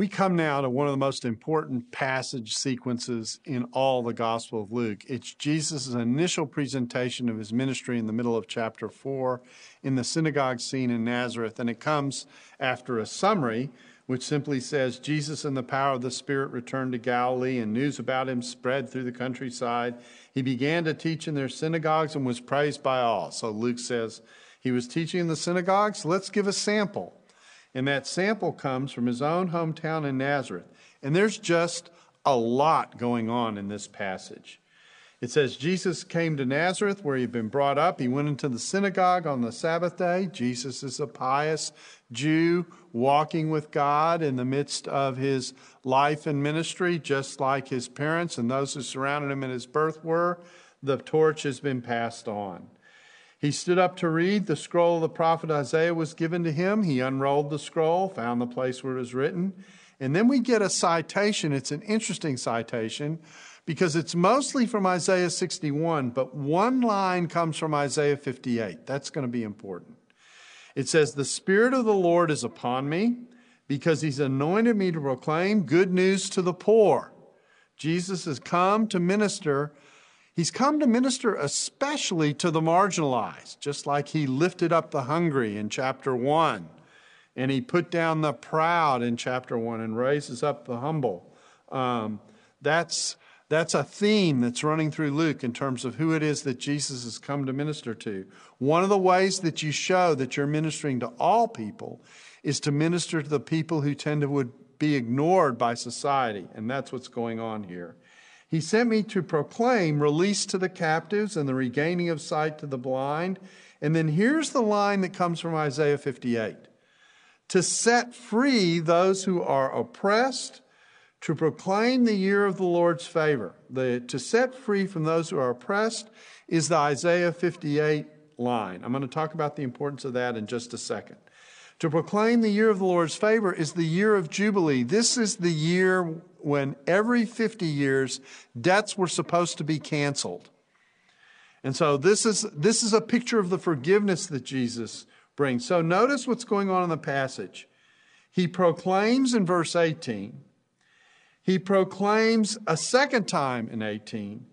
We come now to one of the most important passage sequences in all the Gospel of Luke. It's Jesus' initial presentation of his ministry in the middle of chapter 4 in the synagogue scene in Nazareth. And it comes after a summary which simply says Jesus in the power of the Spirit returned to Galilee, and news about him spread through the countryside. He began to teach in their synagogues and was praised by all. So Luke says he was teaching in the synagogues. Let's give a sample. And that sample comes from his own hometown in Nazareth. And there's just a lot going on in this passage. It says Jesus came to Nazareth where he'd been brought up. He went into the synagogue on the Sabbath day. Jesus is a pious Jew walking with God in the midst of his life and ministry, just like his parents and those who surrounded him at his birth were. The torch has been passed on. He stood up to read. The scroll of the prophet Isaiah was given to him. He unrolled the scroll, found the place where it was written. And then we get a citation. It's an interesting citation because it's mostly from Isaiah 61, but one line comes from Isaiah 58. That's going to be important. It says, The Spirit of the Lord is upon me because he's anointed me to proclaim good news to the poor. Jesus has come to minister He's come to minister especially to the marginalized, just like he lifted up the hungry in chapter 1, and he put down the proud in chapter 1 and raises up the humble. Um, that's, that's a theme that's running through Luke in terms of who it is that Jesus has come to minister to. One of the ways that you show that you're ministering to all people is to minister to the people who tend to would be ignored by society, and that's what's going on here. He sent me to proclaim release to the captives and the regaining of sight to the blind. And then here's the line that comes from Isaiah 58 to set free those who are oppressed, to proclaim the year of the Lord's favor. The, to set free from those who are oppressed is the Isaiah 58 line. I'm going to talk about the importance of that in just a second. To proclaim the year of the Lord's favor is the year of Jubilee. This is the year when every 50 years debts were supposed to be canceled. And so this is, this is a picture of the forgiveness that Jesus brings. So notice what's going on in the passage. He proclaims in verse 18, he proclaims a second time in 18,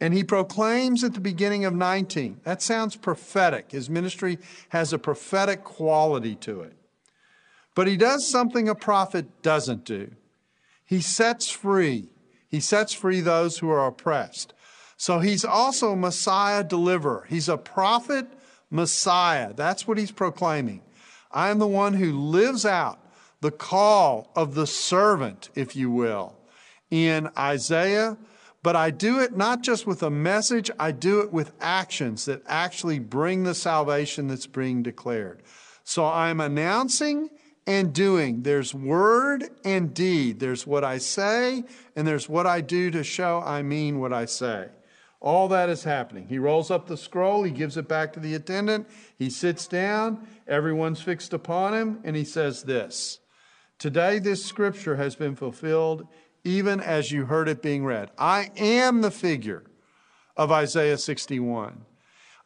and he proclaims at the beginning of 19. That sounds prophetic. His ministry has a prophetic quality to it. But he does something a prophet doesn't do. He sets free. He sets free those who are oppressed. So he's also a Messiah deliverer. He's a prophet Messiah. That's what he's proclaiming. I am the one who lives out the call of the servant, if you will, in Isaiah but I do it not just with a message, I do it with actions that actually bring the salvation that's being declared. So I'm announcing and doing. There's word and deed. There's what I say, and there's what I do to show I mean what I say. All that is happening. He rolls up the scroll, he gives it back to the attendant, he sits down, everyone's fixed upon him, and he says this Today, this scripture has been fulfilled even as you heard it being read. I am the figure of Isaiah 61.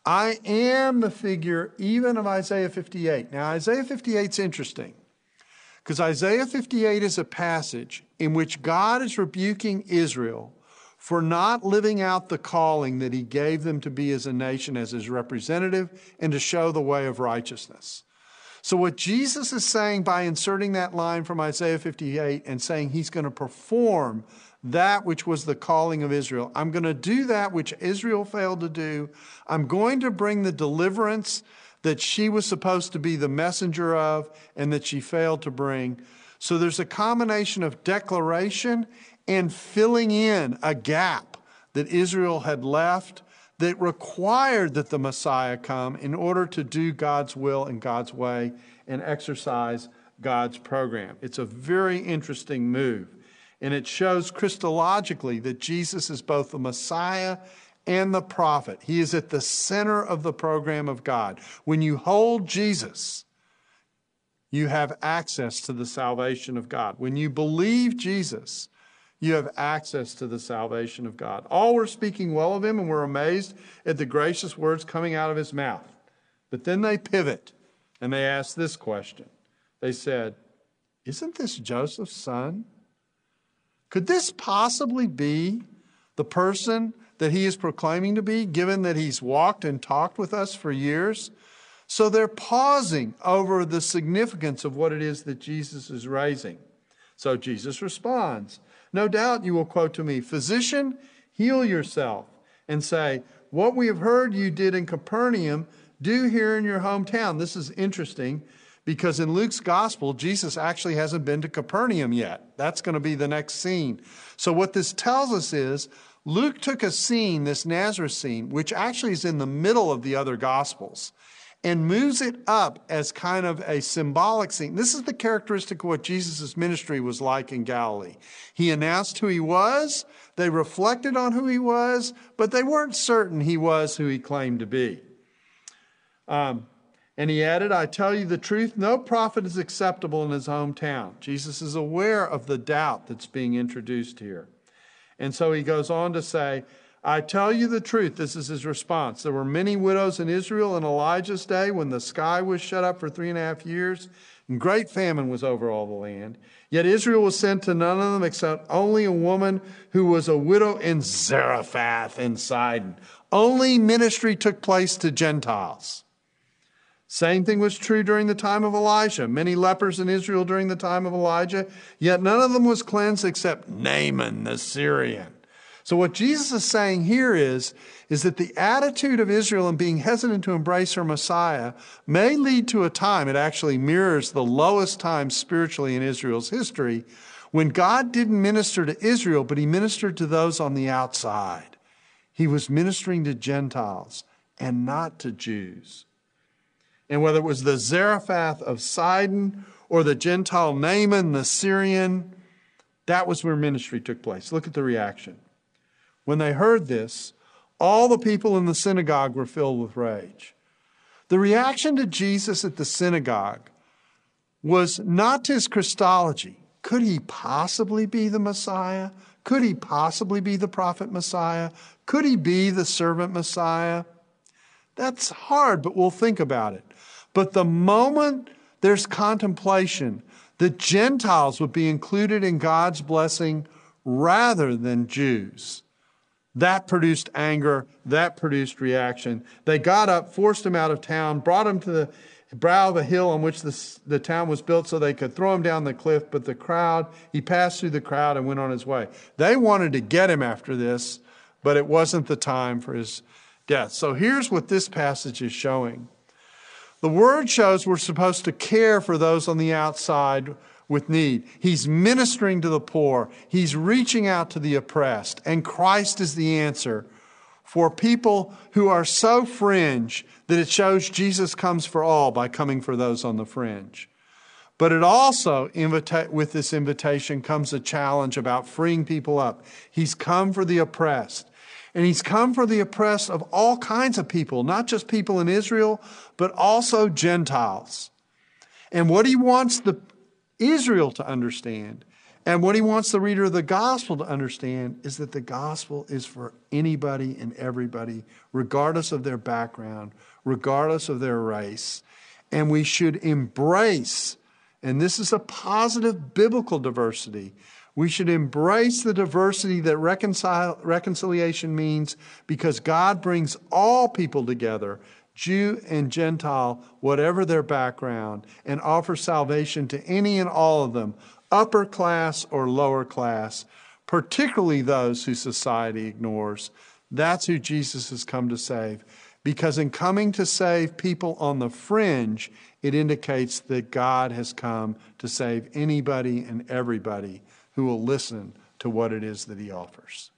I am the figure even of Isaiah 58. Now, Isaiah 58 is interesting because Isaiah 58 is a passage in which God is rebuking Israel for not living out the calling that he gave them to be as a nation, as his representative, and to show the way of righteousness. So, what Jesus is saying by inserting that line from Isaiah 58 and saying he's going to perform that which was the calling of Israel, I'm going to do that which Israel failed to do. I'm going to bring the deliverance that she was supposed to be the messenger of and that she failed to bring. So, there's a combination of declaration and filling in a gap that Israel had left that required that the Messiah come in order to do God's will and God's way and exercise God's program. It's a very interesting move. And it shows Christologically that Jesus is both the Messiah and the prophet. He is at the center of the program of God. When you hold Jesus, you have access to the salvation of God. When you believe Jesus, you have access to the salvation of God. All were speaking well of him and were amazed at the gracious words coming out of his mouth. But then they pivot and they ask this question. They said, Isn't this Joseph's son? Could this possibly be the person that he is proclaiming to be, given that he's walked and talked with us for years? So they're pausing over the significance of what it is that Jesus is raising. So Jesus responds No doubt you will quote to me, Physician, heal yourself, and say, What we have heard you did in Capernaum, do here in your hometown. This is interesting because in Luke's gospel, Jesus actually hasn't been to Capernaum yet. That's going to be the next scene. So, what this tells us is Luke took a scene, this Nazareth scene, which actually is in the middle of the other gospels, and moves it up as kind of a symbolic scene. This is the characteristic of what Jesus' ministry was like in Galilee. He announced who he was, they reflected on who he was, but they weren't certain he was who he claimed to be. Um, and he added, I tell you the truth, no prophet is acceptable in his hometown. Jesus is aware of the doubt that's being introduced here. And so he goes on to say, I tell you the truth. This is his response. There were many widows in Israel in Elijah's day when the sky was shut up for three and a half years and great famine was over all the land. Yet Israel was sent to none of them except only a woman who was a widow in Zarephath in Sidon. Only ministry took place to Gentiles. Same thing was true during the time of Elijah. Many lepers in Israel during the time of Elijah, yet none of them was cleansed except Naaman the Syrian. So what Jesus is saying here is, is that the attitude of Israel in being hesitant to embrace her Messiah may lead to a time, it actually mirrors the lowest time spiritually in Israel's history, when God didn't minister to Israel, but he ministered to those on the outside. He was ministering to Gentiles and not to Jews. And whether it was the Zarephath of Sidon or the Gentile Naaman the Syrian, that was where ministry took place. Look at the reaction. When they heard this, all the people in the synagogue were filled with rage. The reaction to Jesus at the synagogue was not his Christology. Could he possibly be the Messiah? Could he possibly be the prophet Messiah? Could he be the servant Messiah? That's hard, but we'll think about it. But the moment there's contemplation, the Gentiles would be included in God's blessing rather than Jews. That produced anger. That produced reaction. They got up, forced him out of town, brought him to the brow of a hill on which the, the town was built so they could throw him down the cliff. But the crowd, he passed through the crowd and went on his way. They wanted to get him after this, but it wasn't the time for his death. So here's what this passage is showing the word shows we're supposed to care for those on the outside with need. He's ministering to the poor, he's reaching out to the oppressed, and Christ is the answer for people who are so fringe that it shows Jesus comes for all by coming for those on the fringe. But it also, with this invitation, comes a challenge about freeing people up. He's come for the oppressed. And he's come for the oppressed of all kinds of people, not just people in Israel, but also Gentiles. And what he wants the Israel to understand and what he wants the reader of the gospel to understand is that the gospel is for anybody and everybody, regardless of their background, regardless of their race. And we should embrace, and this is a positive biblical diversity, we should embrace the diversity that reconciliation means because God brings all people together, Jew and Gentile, whatever their background, and offers salvation to any and all of them, upper class or lower class, particularly those who society ignores. That's who Jesus has come to save. Because in coming to save people on the fringe, it indicates that God has come to save anybody and everybody who will listen to what it is that he offers.